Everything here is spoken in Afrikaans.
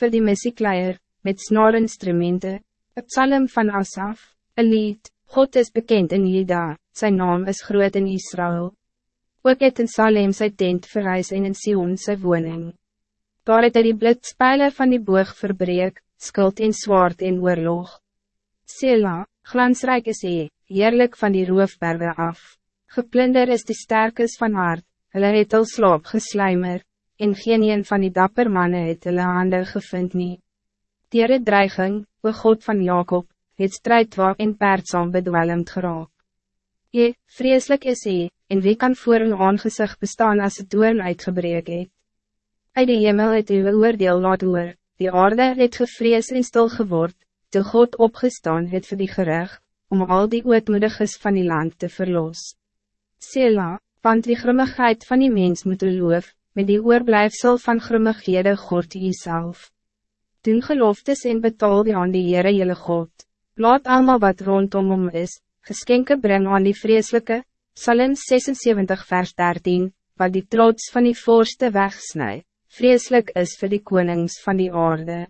voor die messiekleier, met snaarinstrumenten, een psalm van Asaf, een lied, God is bekend in Juda, zijn naam is groot in Israël. Ook het in Salem sy tent verhuis en in Sion sy woning. Daar het hy die blitspijler van die boog verbreek, skuld en zwaard en oorlog. Sela, glansrijk is hy, heerlijk van die roofberge af. Geplunder is die sterkes van hart, hulle het al slaap geslijmer, en geen een van die dapper mannen het hulle hande gevind nie. Diere dreiging, o God van Jacob, het strijdwaak en perdsam bedwelmd geraak. Je, vreselijk is hy, en wie kan voor een aangezicht bestaan als het doorn uitgebreek het? Uit de hemel het uw oordeel laat hoor, die aarde het gevrees en stil geword, de God opgestaan het vir die gerecht, om al die ootmoediges van die land te verlos. Sela, want die grimmigheid van die mens moet u loof, met die oorblijfsel van grimmighede God jezelf. Doen geloftes en betaal die aan die Heere jylle God. Laat allemaal wat rondom hom is, geskenke bring aan die vreselijke, Psalm 76 vers 13, wat die trots van die voorste wegsnij, vreselijk is voor die konings van die aarde.